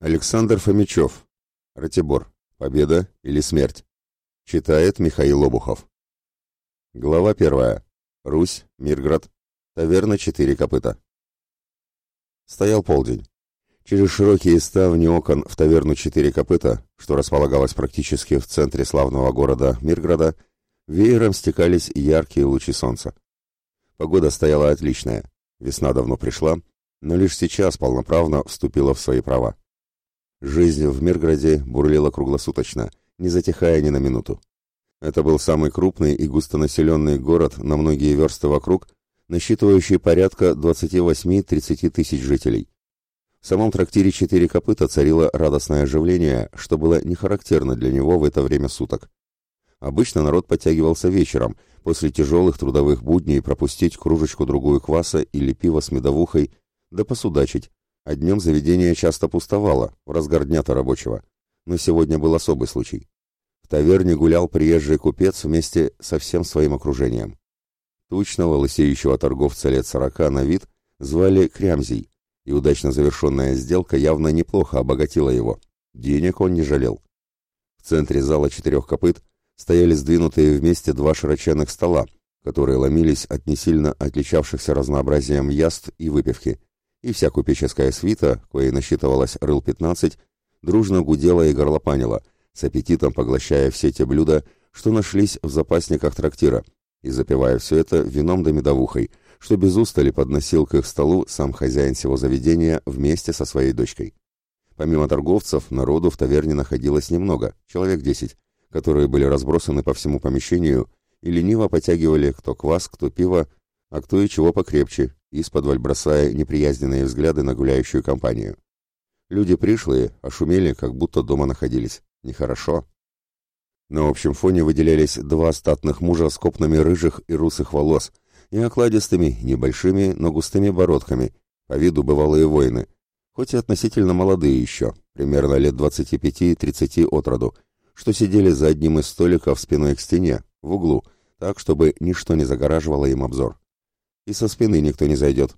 Александр Фомичев. Ратибор. Победа или смерть. Читает Михаил Обухов. Глава первая. Русь, Мирград. Таверна «Четыре копыта». Стоял полдень. Через широкие ставни окон в таверну «Четыре копыта», что располагалась практически в центре славного города Мирграда, веером стекались яркие лучи солнца. Погода стояла отличная. Весна давно пришла, но лишь сейчас полноправно вступила в свои права. Жизнь в мирграде бурлила круглосуточно, не затихая ни на минуту. Это был самый крупный и густонаселенный город на многие версты вокруг, насчитывающий порядка 28-30 тысяч жителей. В самом трактире «Четыре копыта» царило радостное оживление, что было не характерно для него в это время суток. Обычно народ подтягивался вечером, после тяжелых трудовых будней пропустить кружечку-другую кваса или пива с медовухой, да посудачить, а днем заведение часто пустовало, в разгар дня-то рабочего. Но сегодня был особый случай. В таверне гулял приезжий купец вместе со всем своим окружением. Тучного, лысеющего торговца лет сорока на вид, звали Крямзий, и удачно завершенная сделка явно неплохо обогатила его. Денег он не жалел. В центре зала четырех копыт стояли сдвинутые вместе два широченных стола, которые ломились от не сильно отличавшихся разнообразием яств и выпивки и вся купеческая свита, коей насчитывалось рыл 15, дружно гудела и горлопанила, с аппетитом поглощая все те блюда, что нашлись в запасниках трактира, и запивая все это вином да медовухой, что без устали подносил к их столу сам хозяин всего заведения вместе со своей дочкой. Помимо торговцев, народу в таверне находилось немного, человек десять, которые были разбросаны по всему помещению и лениво потягивали кто квас, кто пиво, а кто и чего покрепче, из-под бросая неприязненные взгляды на гуляющую компанию. Люди пришлые, а шумели, как будто дома находились. Нехорошо. На общем фоне выделялись два статных мужа с копнами рыжих и русых волос и окладистыми, небольшими, но густыми бородками, по виду бывалые воины, хоть и относительно молодые еще, примерно лет 25-30 от роду, что сидели за одним из столиков спиной к стене, в углу, так, чтобы ничто не загораживало им обзор и со спины никто не зайдет.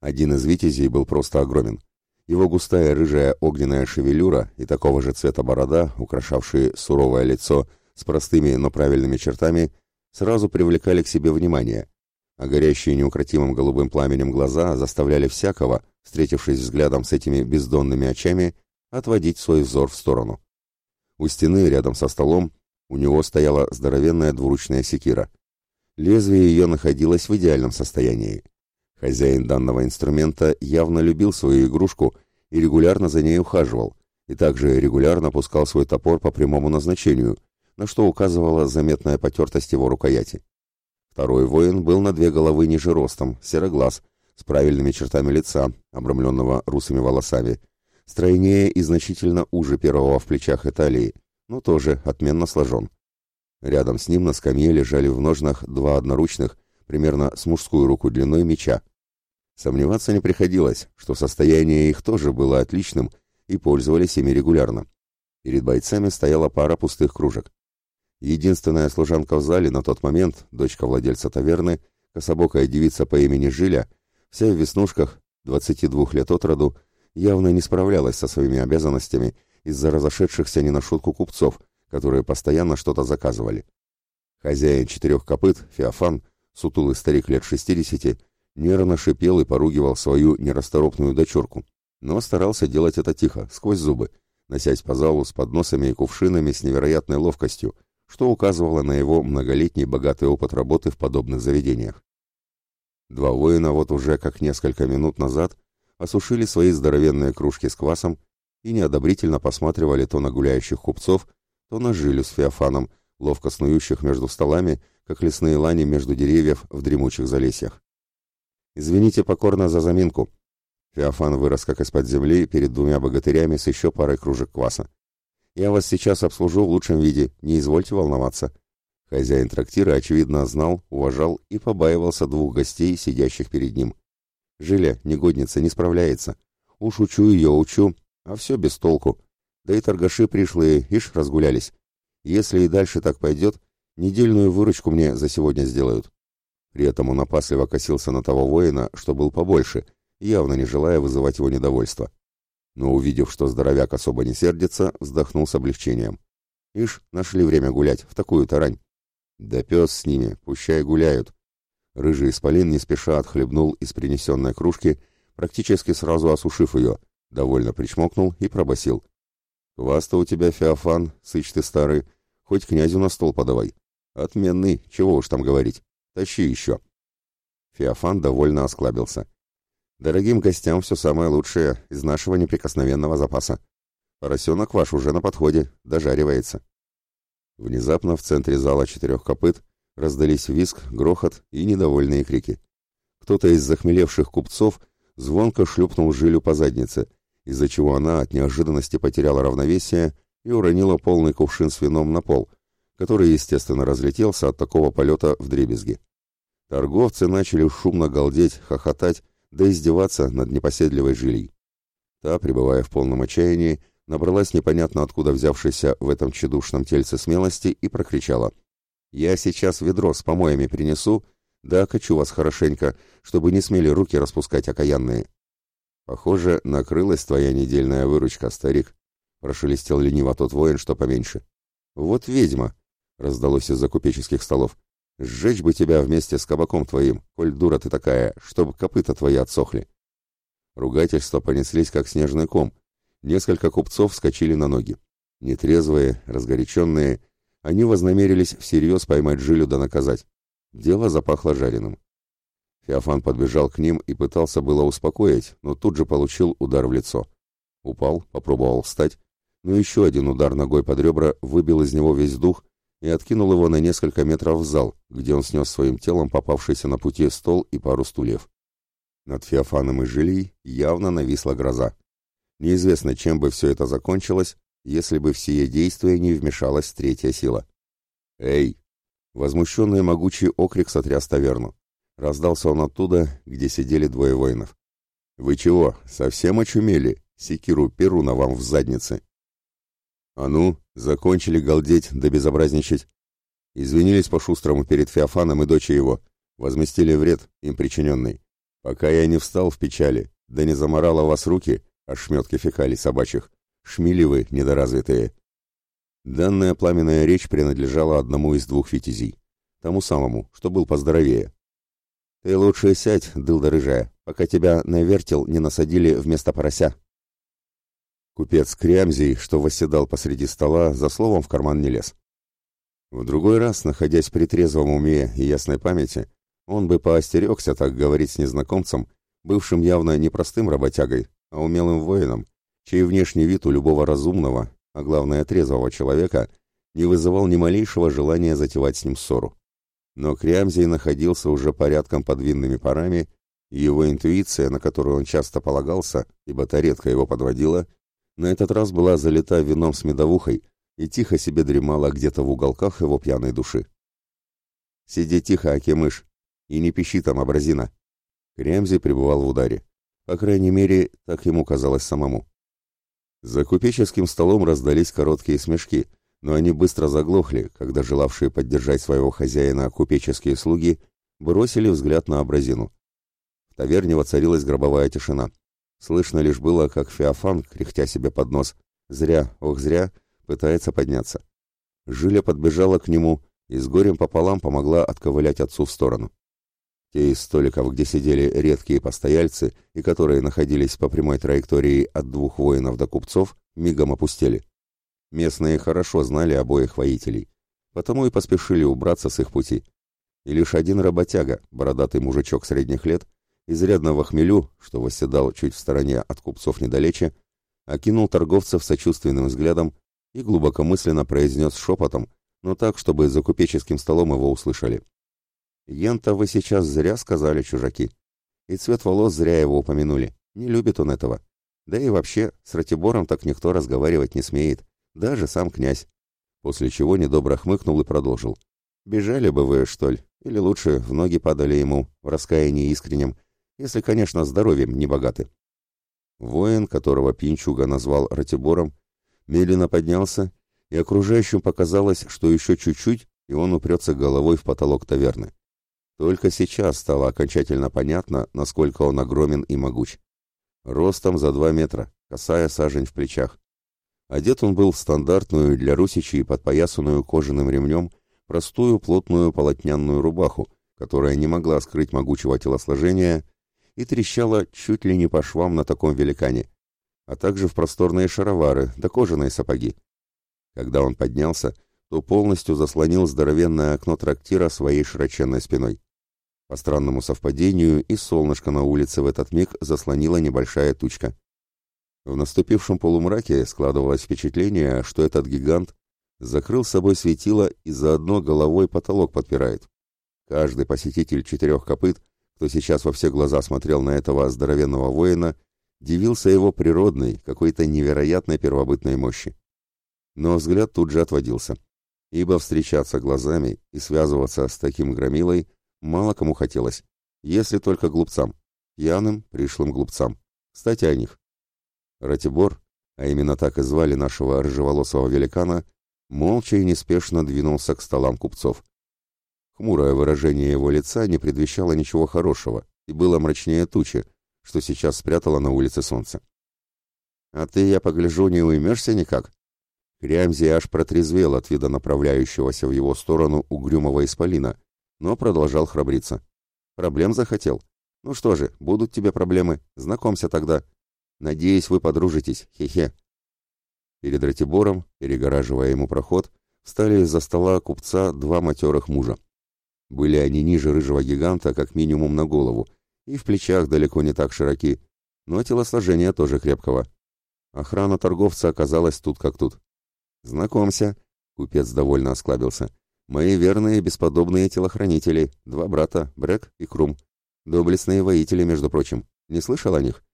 Один из витязей был просто огромен. Его густая рыжая огненная шевелюра и такого же цвета борода, украшавшие суровое лицо с простыми, но правильными чертами, сразу привлекали к себе внимание, а горящие неукротимым голубым пламенем глаза заставляли всякого, встретившись взглядом с этими бездонными очами, отводить свой взор в сторону. У стены, рядом со столом, у него стояла здоровенная двуручная секира. Лезвие ее находилось в идеальном состоянии. Хозяин данного инструмента явно любил свою игрушку и регулярно за ней ухаживал, и также регулярно пускал свой топор по прямому назначению, на что указывала заметная потертость его рукояти. Второй воин был на две головы ниже ростом, сероглаз, с правильными чертами лица, обрамленного русыми волосами, стройнее и значительно уже первого в плечах и талии, но тоже отменно сложен. Рядом с ним на скамье лежали в ножнах два одноручных, примерно с мужскую руку длиной меча. Сомневаться не приходилось, что состояние их тоже было отличным и пользовались ими регулярно. Перед бойцами стояла пара пустых кружек. Единственная служанка в зале на тот момент, дочка владельца таверны, кособокая девица по имени Жиля, вся в веснушках, 22 лет от роду, явно не справлялась со своими обязанностями из-за разошедшихся не на шутку купцов, которые постоянно что-то заказывали. Хозяин четырех копыт, Феофан, сутулый старик лет шестидесяти, нервно шипел и поругивал свою нерасторопную дочерку, но старался делать это тихо, сквозь зубы, носясь по залу с подносами и кувшинами с невероятной ловкостью, что указывало на его многолетний богатый опыт работы в подобных заведениях. Два воина вот уже как несколько минут назад осушили свои здоровенные кружки с квасом и неодобрительно посматривали то на гуляющих купцов, то на жилю с Феофаном, ловко снующих между столами, как лесные лани между деревьев в дремучих залесьях. «Извините покорно за заминку». Феофан вырос как из-под земли перед двумя богатырями с еще парой кружек кваса. «Я вас сейчас обслужу в лучшем виде, не извольте волноваться». Хозяин трактира, очевидно, знал, уважал и побаивался двух гостей, сидящих перед ним. «Жиля, негодница, не справляется. Уж учу ее, учу, а все без толку да и торгаши пришлые, ишь, разгулялись. Если и дальше так пойдет, недельную выручку мне за сегодня сделают. При этом он опасливо косился на того воина, что был побольше, явно не желая вызывать его недовольство. Но увидев, что здоровяк особо не сердится, вздохнул с облегчением. Ишь, нашли время гулять, в такую тарань. Да пес с ними, пущай гуляют. Рыжий исполин не спеша отхлебнул из принесенной кружки, практически сразу осушив ее, довольно причмокнул и пробасил. Квас-то у тебя, Феофан, сыч ты старый, хоть князю на стол подавай. Отменный, чего уж там говорить. Тащи еще. Феофан довольно осклабился. Дорогим гостям все самое лучшее из нашего неприкосновенного запаса. Поросенок ваш уже на подходе, дожаривается. Внезапно в центре зала четырех копыт раздались виск, грохот и недовольные крики. Кто-то из захмелевших купцов звонко шлюпнул жилю по заднице — из-за чего она от неожиданности потеряла равновесие и уронила полный кувшин с вином на пол, который, естественно, разлетелся от такого полета в дребезги. Торговцы начали шумно галдеть, хохотать, да издеваться над непоседливой жилей. Та, пребывая в полном отчаянии, набралась непонятно откуда взявшейся в этом тщедушном тельце смелости и прокричала. «Я сейчас ведро с помоями принесу, да окачу вас хорошенько, чтобы не смели руки распускать окаянные». «Похоже, накрылась твоя недельная выручка, старик», — прошелестел лениво тот воин, что поменьше. «Вот ведьма», — раздалось из-за купеческих столов. «Сжечь бы тебя вместе с кабаком твоим, коль дура ты такая, чтобы копыта твои отсохли». Ругательства понеслись, как снежный ком. Несколько купцов вскочили на ноги. Нетрезвые, разгоряченные, они вознамерились всерьез поймать жилю да наказать. Дело запахло жареным. Феофан подбежал к ним и пытался было успокоить, но тут же получил удар в лицо. Упал, попробовал встать, но еще один удар ногой под ребра выбил из него весь дух и откинул его на несколько метров в зал, где он снес своим телом попавшийся на пути стол и пару стульев. Над Феофаном и Жилей явно нависла гроза. Неизвестно, чем бы все это закончилось, если бы в сие действия не вмешалась третья сила. «Эй!» Возмущенный могучий окрик сотряс таверну. Раздался он оттуда, где сидели двое воинов. «Вы чего, совсем очумели? Секиру Перуна вам в заднице!» «А ну, закончили галдеть да безобразничать!» Извинились по-шустрому перед Феофаном и дочей его. Возместили вред, им причиненный. «Пока я не встал в печали, да не заморала вас руки, а ошметки фекалий собачьих. Шмили вы, недоразвитые!» Данная пламенная речь принадлежала одному из двух витязей. Тому самому, что был поздоровее, «Ты лучше сядь, дылда рыжая, пока тебя на вертел не насадили вместо порося». Купец Крямзий, что восседал посреди стола, за словом в карман не лез. В другой раз, находясь при трезвом уме и ясной памяти, он бы поостерегся так говорить с незнакомцем, бывшим явно не простым работягой, а умелым воином, чей внешний вид у любого разумного, а главное трезвого человека, не вызывал ни малейшего желания затевать с ним ссору. Но Крямзий находился уже порядком под винными парами, и его интуиция, на которую он часто полагался, ибо-то редко его подводила, на этот раз была залита вином с медовухой и тихо себе дремала где-то в уголках его пьяной души. «Сиди тихо, Акимыш, и не пищи там, образина!» Кремзи пребывал в ударе. По крайней мере, так ему казалось самому. За купеческим столом раздались короткие смешки — но они быстро заглохли, когда желавшие поддержать своего хозяина купеческие слуги бросили взгляд на образину. В таверне воцарилась гробовая тишина. Слышно лишь было, как Феофан, кряхтя себе под нос, зря, ох зря, пытается подняться. Жиля подбежала к нему и с горем пополам помогла отковылять отцу в сторону. Те из столиков, где сидели редкие постояльцы и которые находились по прямой траектории от двух воинов до купцов, мигом опустели. Местные хорошо знали обоих воителей, потому и поспешили убраться с их пути. И лишь один работяга, бородатый мужичок средних лет, изрядно во что восседал чуть в стороне от купцов недалече, окинул торговцев сочувственным взглядом и глубокомысленно произнес шепотом, но так, чтобы за купеческим столом его услышали. «Ента вы сейчас зря сказали, чужаки. И цвет волос зря его упомянули. Не любит он этого. Да и вообще, с Ратибором так никто разговаривать не смеет даже сам князь. После чего недобро хмыкнул и продолжил. «Бежали бы вы, что ли? Или лучше, в ноги падали ему, в раскаянии искреннем, если, конечно, здоровьем не богаты». Воин, которого Пинчуга назвал Ратибором, медленно поднялся, и окружающим показалось, что еще чуть-чуть, и он упрется головой в потолок таверны. Только сейчас стало окончательно понятно, насколько он огромен и могуч. Ростом за два метра, касая сажень в плечах. Одет он был в стандартную для русичей подпоясанную кожаным ремнем простую плотную полотнянную рубаху, которая не могла скрыть могучего телосложения и трещала чуть ли не по швам на таком великане, а также в просторные шаровары да кожаные сапоги. Когда он поднялся, то полностью заслонил здоровенное окно трактира своей широченной спиной. По странному совпадению и солнышко на улице в этот миг заслонила небольшая тучка. В наступившем полумраке складывалось впечатление, что этот гигант закрыл собой светило и заодно головой потолок подпирает. Каждый посетитель четырех копыт, кто сейчас во все глаза смотрел на этого здоровенного воина, дивился его природной, какой-то невероятной первобытной мощи. Но взгляд тут же отводился, ибо встречаться глазами и связываться с таким громилой мало кому хотелось, если только глупцам, пьяным пришлым глупцам. Кстати, о них. Ратибор, а именно так и звали нашего рыжеволосого великана, молча и неспешно двинулся к столам купцов. Хмурое выражение его лица не предвещало ничего хорошего и было мрачнее тучи, что сейчас спрятало на улице солнце. «А ты, я погляжу, не уймешься никак?» Крямзи аж протрезвел от вида направляющегося в его сторону угрюмого исполина, но продолжал храбриться. «Проблем захотел? Ну что же, будут тебе проблемы, знакомься тогда. Надеюсь, вы подружитесь. Хе-хе. Перед Ратибором, перегораживая ему проход, встали из-за стола купца два матерых мужа. Были они ниже рыжего гиганта как минимум на голову, и в плечах далеко не так широки, но телосложение тоже крепкого. Охрана торговца оказалась тут как тут. «Знакомься», — купец довольно осклабился, — «мои верные бесподобные телохранители, два брата, Брек и Крум. Доблестные воители, между прочим. Не слышал о них?»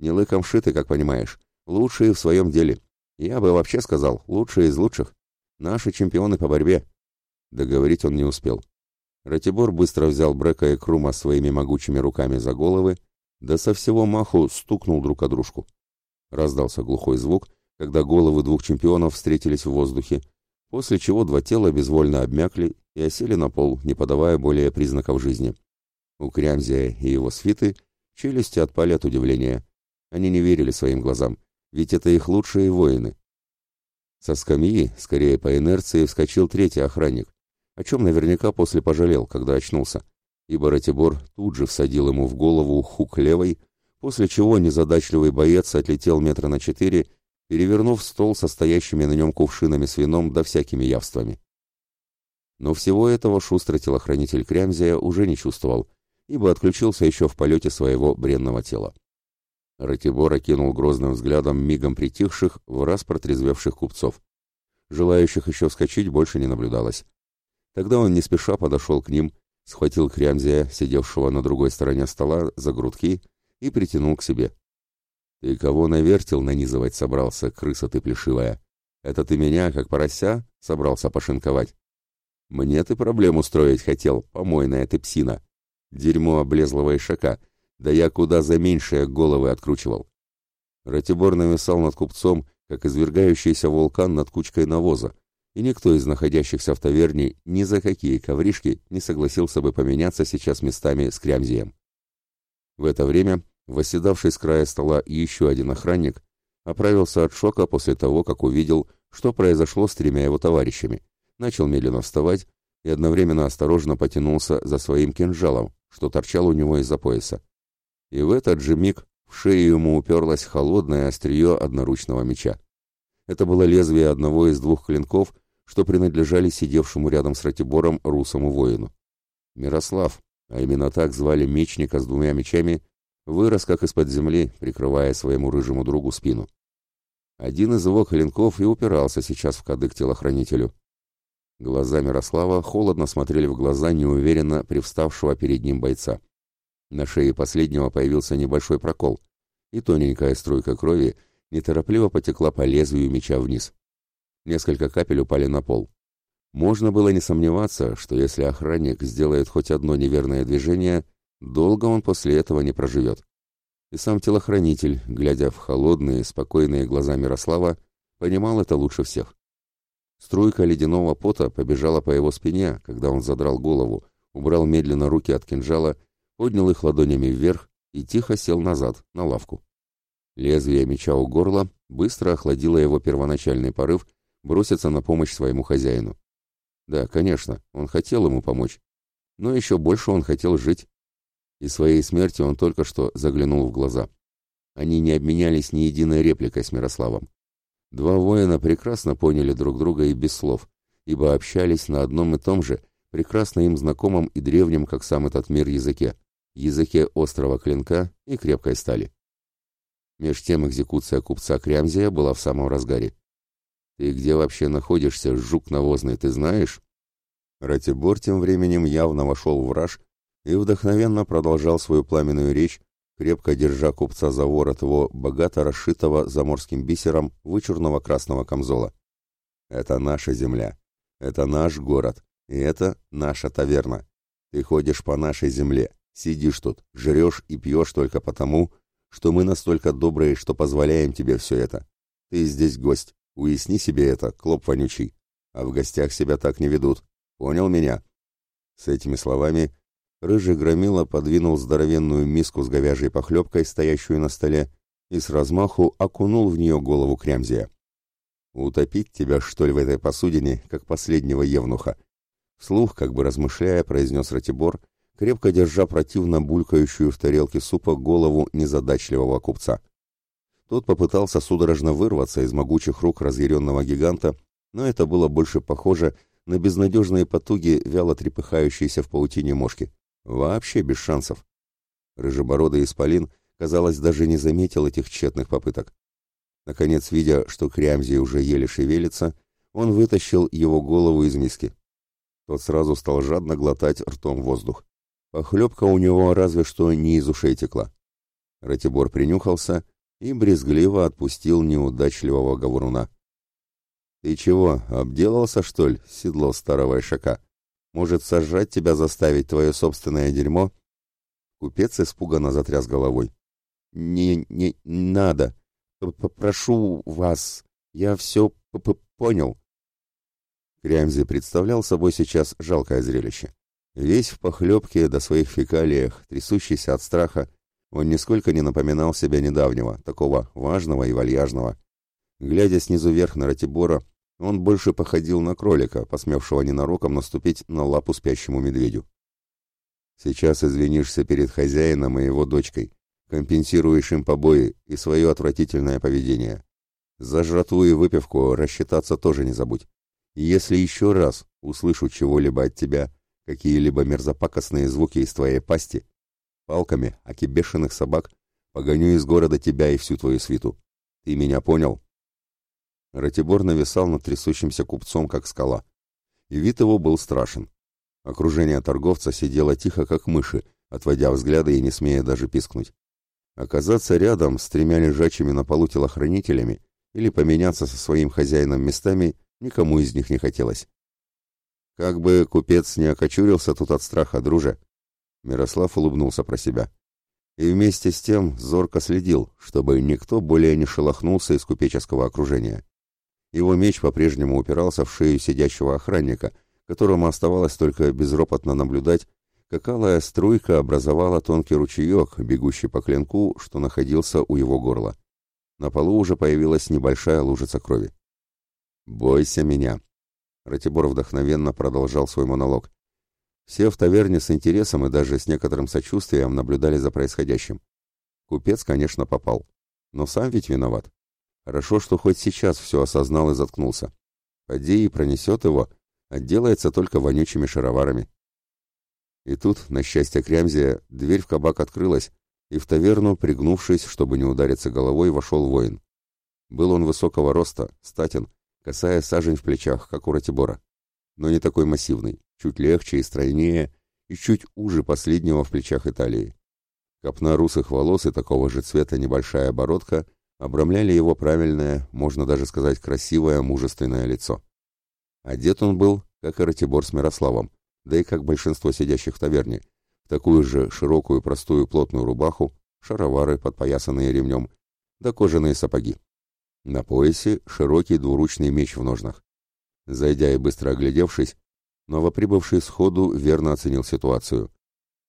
Не лыком шиты, как понимаешь. Лучшие в своем деле. Я бы вообще сказал, лучшие из лучших. Наши чемпионы по борьбе. Договорить он не успел. Ратибор быстро взял Брека и Крума своими могучими руками за головы, да со всего маху стукнул друг о дружку. Раздался глухой звук, когда головы двух чемпионов встретились в воздухе, после чего два тела безвольно обмякли и осели на пол, не подавая более признаков жизни. У Крямзия и его свиты челюсти отпали от удивления. Они не верили своим глазам, ведь это их лучшие воины. Со скамьи, скорее по инерции, вскочил третий охранник, о чем наверняка после пожалел, когда очнулся, ибо Ратибор тут же всадил ему в голову хук левой, после чего незадачливый боец отлетел метра на четыре, перевернув стол со стоящими на нем кувшинами с вином да всякими явствами. Но всего этого шустрый телохранитель Крямзия уже не чувствовал, ибо отключился еще в полете своего бренного тела. Ратибор окинул грозным взглядом мигом притихших, в раз протрезвевших купцов. Желающих еще вскочить больше не наблюдалось. Тогда он не спеша подошел к ним, схватил Крямзия, сидевшего на другой стороне стола, за грудки и притянул к себе. «Ты кого навертел нанизывать собрался, крыса ты плешивая? Это ты меня, как порося, собрался пошинковать? Мне ты проблему строить хотел, помойная ты псина. Дерьмо облезлого ишака, да я куда за меньшие головы откручивал. Ратибор нависал над купцом, как извергающийся вулкан над кучкой навоза, и никто из находящихся в таверне ни за какие ковришки не согласился бы поменяться сейчас местами с Крямзием. В это время, восседавший с края стола еще один охранник, оправился от шока после того, как увидел, что произошло с тремя его товарищами, начал медленно вставать и одновременно осторожно потянулся за своим кинжалом, что торчал у него из-за пояса и в этот же миг в шею ему уперлось холодное острие одноручного меча. Это было лезвие одного из двух клинков, что принадлежали сидевшему рядом с Ратибором русому воину. Мирослав, а именно так звали мечника с двумя мечами, вырос как из-под земли, прикрывая своему рыжему другу спину. Один из его клинков и упирался сейчас в кадык телохранителю. Глаза Мирослава холодно смотрели в глаза неуверенно привставшего перед ним бойца. На шее последнего появился небольшой прокол, и тоненькая струйка крови неторопливо потекла по лезвию меча вниз. Несколько капель упали на пол. Можно было не сомневаться, что если охранник сделает хоть одно неверное движение, долго он после этого не проживет. И сам телохранитель, глядя в холодные, спокойные глаза Мирослава, понимал это лучше всех. Струйка ледяного пота побежала по его спине, когда он задрал голову, убрал медленно руки от кинжала поднял их ладонями вверх и тихо сел назад, на лавку. Лезвие меча у горла быстро охладило его первоначальный порыв броситься на помощь своему хозяину. Да, конечно, он хотел ему помочь, но еще больше он хотел жить. И своей смерти он только что заглянул в глаза. Они не обменялись ни единой репликой с Мирославом. Два воина прекрасно поняли друг друга и без слов, ибо общались на одном и том же, прекрасно им знакомом и древнем, как сам этот мир, языке языке острого клинка и крепкой стали. Меж тем экзекуция купца Крямзия была в самом разгаре. «Ты где вообще находишься, жук навозный, ты знаешь?» Ратибор тем временем явно вошел в раж и вдохновенно продолжал свою пламенную речь, крепко держа купца за ворот его богато расшитого заморским бисером вычурного красного камзола. «Это наша земля. Это наш город. И это наша таверна. Ты ходишь по нашей земле. Сидишь тут, жрешь и пьешь только потому, что мы настолько добрые, что позволяем тебе все это. Ты здесь гость. Уясни себе это, клоп вонючий. А в гостях себя так не ведут. Понял меня?» С этими словами рыжий громила подвинул здоровенную миску с говяжьей похлебкой, стоящую на столе, и с размаху окунул в нее голову Крямзия. «Утопить тебя, что ли, в этой посудине, как последнего евнуха?» Слух, как бы размышляя, произнес Ратибор — крепко держа противно булькающую в тарелке супа голову незадачливого купца. Тот попытался судорожно вырваться из могучих рук разъяренного гиганта, но это было больше похоже на безнадежные потуги вяло трепыхающейся в паутине мошки. Вообще без шансов. Рыжебородый исполин, казалось, даже не заметил этих тщетных попыток. Наконец, видя, что Крямзи уже еле шевелится, он вытащил его голову из миски. Тот сразу стал жадно глотать ртом воздух. Похлебка у него разве что не из ушей текла. Ратибор принюхался и брезгливо отпустил неудачливого говоруна. «Ты чего, обделался, что ли, седло старого ишака? Может, сожрать тебя заставить твое собственное дерьмо?» Купец испуганно затряс головой. «Не, не надо. Попрошу вас. Я все п -п понял». Крямзи представлял собой сейчас жалкое зрелище. Весь в похлебке до своих фекалиях, трясущийся от страха, он нисколько не напоминал себя недавнего, такого важного и вальяжного. Глядя снизу вверх на Ратибора, он больше походил на кролика, посмевшего ненароком наступить на лапу спящему медведю. «Сейчас извинишься перед хозяином и его дочкой, компенсируешь им побои и свое отвратительное поведение. За жратву и выпивку рассчитаться тоже не забудь. Если еще раз услышу чего-либо от тебя, — какие-либо мерзопакостные звуки из твоей пасти, палками, аки бешеных собак, погоню из города тебя и всю твою свиту. Ты меня понял?» Ратибор нависал над трясущимся купцом, как скала. И вид его был страшен. Окружение торговца сидело тихо, как мыши, отводя взгляды и не смея даже пискнуть. Оказаться рядом с тремя лежачими на полу телохранителями или поменяться со своим хозяином местами никому из них не хотелось. Как бы купец не окочурился тут от страха, друже. Мирослав улыбнулся про себя. И вместе с тем зорко следил, чтобы никто более не шелохнулся из купеческого окружения. Его меч по-прежнему упирался в шею сидящего охранника, которому оставалось только безропотно наблюдать, как алая струйка образовала тонкий ручеек, бегущий по клинку, что находился у его горла. На полу уже появилась небольшая лужица крови. «Бойся меня», Ратибор вдохновенно продолжал свой монолог. Все в таверне с интересом и даже с некоторым сочувствием наблюдали за происходящим. Купец, конечно, попал. Но сам ведь виноват. Хорошо, что хоть сейчас все осознал и заткнулся. Поди и пронесет его, отделается только вонючими шароварами. И тут, на счастье Крямзия, дверь в кабак открылась, и в таверну, пригнувшись, чтобы не удариться головой, вошел воин. Был он высокого роста, статен, касая сажень в плечах, как у Ратибора. Но не такой массивный, чуть легче и стройнее, и чуть уже последнего в плечах Италии. Копна русых волос и такого же цвета небольшая бородка обрамляли его правильное, можно даже сказать, красивое, мужественное лицо. Одет он был, как и Ратибор с Мирославом, да и как большинство сидящих в таверне, в такую же широкую, простую, плотную рубаху, шаровары, подпоясанные ремнем, да кожаные сапоги. На поясе широкий двуручный меч в ножнах. Зайдя и быстро оглядевшись, новоприбывший сходу верно оценил ситуацию.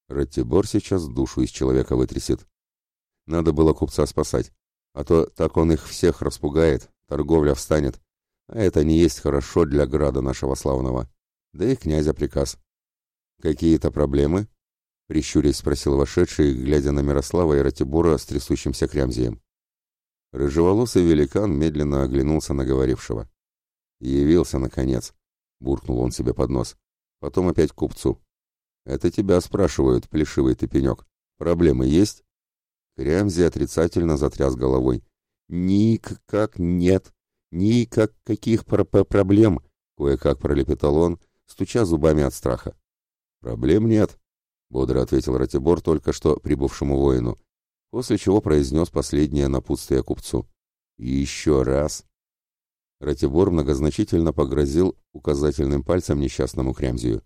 Раттибор сейчас душу из человека вытрясет. Надо было купца спасать, а то так он их всех распугает, торговля встанет. А это не есть хорошо для града нашего славного. Да и князя приказ. «Какие-то проблемы?» — прищурясь спросил вошедший, глядя на Мирослава и Ратибора с трясущимся крямзием. Рыжеволосый великан медленно оглянулся на говорившего. «Явился, наконец!» — буркнул он себе под нос. Потом опять к купцу. «Это тебя спрашивают, плешивый ты пенек. Проблемы есть?» Крямзи отрицательно затряс головой. «Никак нет! Никак каких пр -пр проблем!» — кое-как пролепетал он, стуча зубами от страха. «Проблем нет!» — бодро ответил Ратибор только что прибывшему воину после чего произнес последнее напутствие купцу. «Еще раз!» Ратибор многозначительно погрозил указательным пальцем несчастному Крямзию.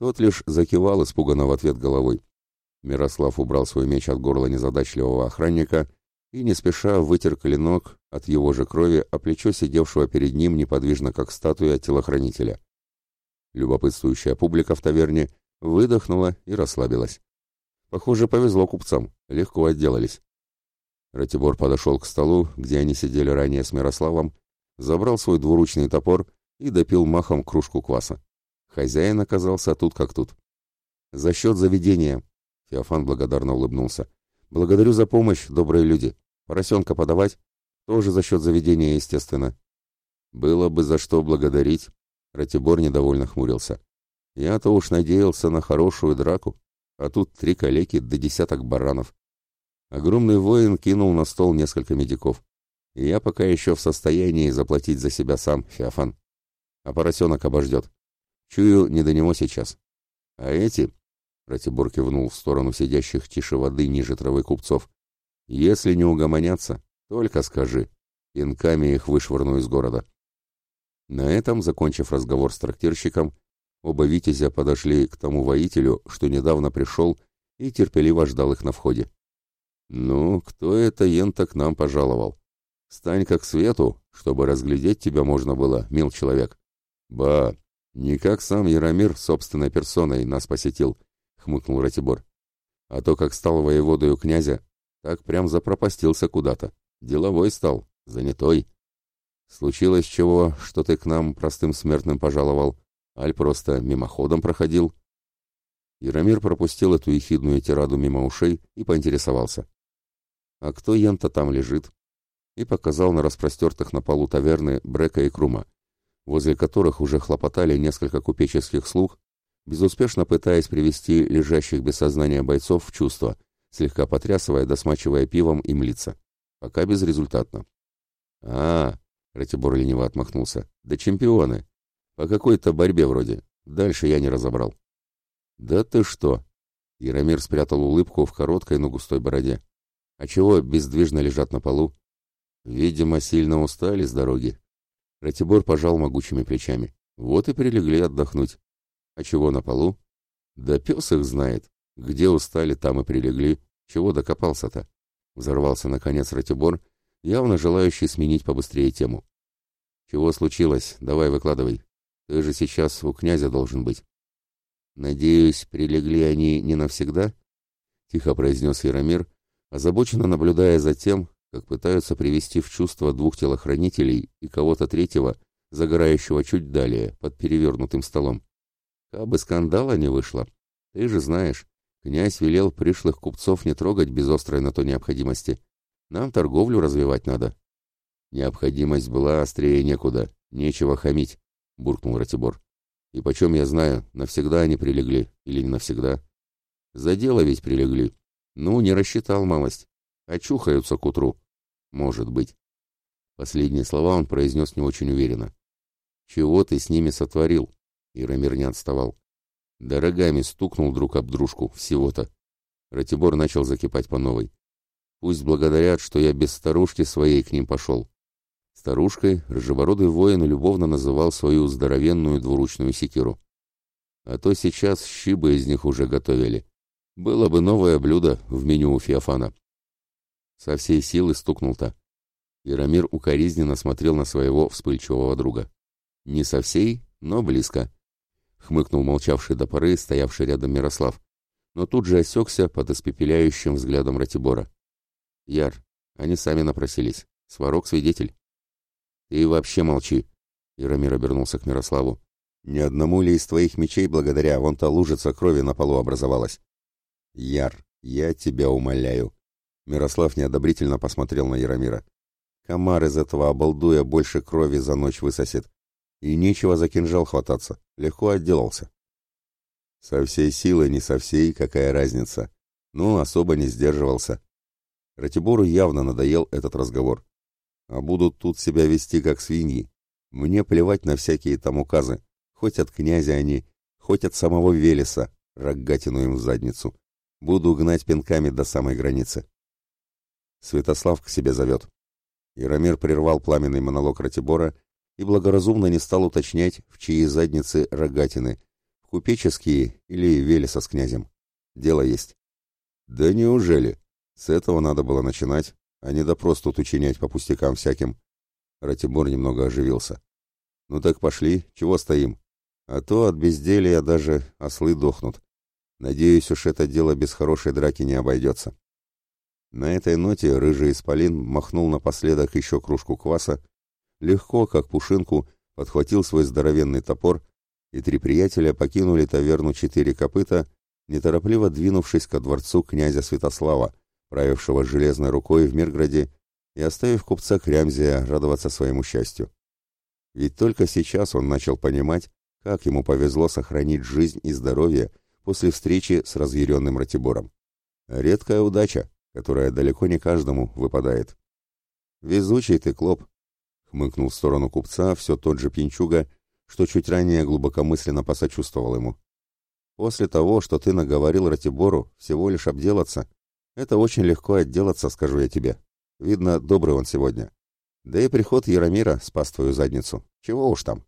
Тот лишь закивал испуганно в ответ головой. Мирослав убрал свой меч от горла незадачливого охранника и не спеша вытер клинок от его же крови о плечо сидевшего перед ним неподвижно как статуя телохранителя. Любопытствующая публика в таверне выдохнула и расслабилась. Похоже, повезло купцам, легко отделались. Ратибор подошел к столу, где они сидели ранее с Мирославом, забрал свой двуручный топор и допил махом кружку кваса. Хозяин оказался тут как тут. «За счет заведения!» — Феофан благодарно улыбнулся. «Благодарю за помощь, добрые люди. Поросенка подавать? Тоже за счет заведения, естественно». «Было бы за что благодарить», — Ратибор недовольно хмурился. «Я-то уж надеялся на хорошую драку» а тут три калеки до да десяток баранов. Огромный воин кинул на стол несколько медиков. И я пока еще в состоянии заплатить за себя сам, Феофан. А поросенок обождет. Чую, не до него сейчас. А эти, — Ратибор кивнул в сторону сидящих тише воды ниже травы купцов, — если не угомонятся, только скажи. Пинками их вышвырну из города. На этом, закончив разговор с трактирщиком, Оба витязя подошли к тому воителю, что недавно пришел, и терпеливо ждал их на входе. «Ну, кто это ента к нам пожаловал? Стань как свету, чтобы разглядеть тебя можно было, мил человек». «Ба, не как сам Яромир собственной персоной нас посетил», — хмыкнул Ратибор. «А то, как стал воеводою князя, так прям запропастился куда-то. Деловой стал, занятой. Случилось чего, что ты к нам, простым смертным, пожаловал?» Аль просто мимоходом проходил. Яромир пропустил эту ехидную тираду мимо ушей и поинтересовался. «А кто ем-то там лежит?» И показал на распростертых на полу таверны Брека и Крума, возле которых уже хлопотали несколько купеческих слуг, безуспешно пытаясь привести лежащих без сознания бойцов в чувство, слегка потрясывая досмачивая пивом им лица. Пока безрезультатно. «А, -а — Ратибор лениво отмахнулся, — да чемпионы! По какой-то борьбе вроде. Дальше я не разобрал. Да ты что? Яромир спрятал улыбку в короткой, но густой бороде. А чего бездвижно лежат на полу? Видимо, сильно устали с дороги. Ратибор пожал могучими плечами. Вот и прилегли отдохнуть. А чего на полу? Да пес их знает. Где устали, там и прилегли. Чего докопался-то? Взорвался, наконец, Ратибор, явно желающий сменить побыстрее тему. Чего случилось? Давай выкладывай. Ты же сейчас у князя должен быть. Надеюсь, прилегли они не навсегда? Тихо произнес Яромир, озабоченно наблюдая за тем, как пытаются привести в чувство двух телохранителей и кого-то третьего, загорающего чуть далее, под перевернутым столом. Кабы скандала не вышло. Ты же знаешь, князь велел пришлых купцов не трогать без острой на то необходимости. Нам торговлю развивать надо. Необходимость была острее некуда, нечего хамить. — буркнул Ратибор. «И почем я знаю, навсегда они прилегли или не навсегда? За дело ведь прилегли. Ну, не рассчитал малость. Очухаются к утру. Может быть». Последние слова он произнес не очень уверенно. «Чего ты с ними сотворил?» Иромир не отставал. дорогами стукнул друг об дружку, всего-то. Ратибор начал закипать по новой. «Пусть благодарят, что я без старушки своей к ним пошел. Старушкой рыжебородый воин любовно называл свою здоровенную двуручную секиру. А то сейчас щи из них уже готовили. Было бы новое блюдо в меню у Феофана. Со всей силы стукнул-то. Яромир укоризненно смотрел на своего вспыльчивого друга. Не со всей, но близко. Хмыкнул молчавший до поры, стоявший рядом Мирослав. Но тут же осекся под испепеляющим взглядом Ратибора. Яр, они сами напросились. Сварог свидетель. «Ты вообще молчи!» Ирамир обернулся к Мирославу. «Ни одному ли из твоих мечей благодаря вон та лужица крови на полу образовалась?» «Яр, я тебя умоляю!» Мирослав неодобрительно посмотрел на Яромира. «Комар из этого обалдуя больше крови за ночь высосет. И нечего за кинжал хвататься. Легко отделался». «Со всей силы, не со всей, какая разница?» Ну, особо не сдерживался. Ратибору явно надоел этот разговор а будут тут себя вести как свиньи. Мне плевать на всякие там указы, хоть от князя они, хоть от самого Велеса, рогатину им в задницу. Буду гнать пинками до самой границы. Святослав к себе зовет. Яромир прервал пламенный монолог Ратибора и благоразумно не стал уточнять, в чьи задницы рогатины, в купеческие или Велеса с князем. Дело есть. Да неужели? С этого надо было начинать, а не допрос тут учинять по пустякам всяким. Ратибор немного оживился. Ну так пошли, чего стоим? А то от безделья даже ослы дохнут. Надеюсь, уж это дело без хорошей драки не обойдется. На этой ноте рыжий исполин махнул напоследок еще кружку кваса, легко, как пушинку, подхватил свой здоровенный топор, и три приятеля покинули таверну четыре копыта, неторопливо двинувшись ко дворцу князя Святослава, правившего железной рукой в Мирграде, и оставив купца Крямзия радоваться своему счастью. Ведь только сейчас он начал понимать, как ему повезло сохранить жизнь и здоровье после встречи с разъяренным Ратибором. Редкая удача, которая далеко не каждому выпадает. «Везучий ты, Клоп!» — хмыкнул в сторону купца все тот же пьянчуга, что чуть ранее глубокомысленно посочувствовал ему. «После того, что ты наговорил Ратибору, всего лишь обделаться, это очень легко отделаться, скажу я тебе. Видно, добрый он сегодня. Да и приход Яромира спас твою задницу. Чего уж там.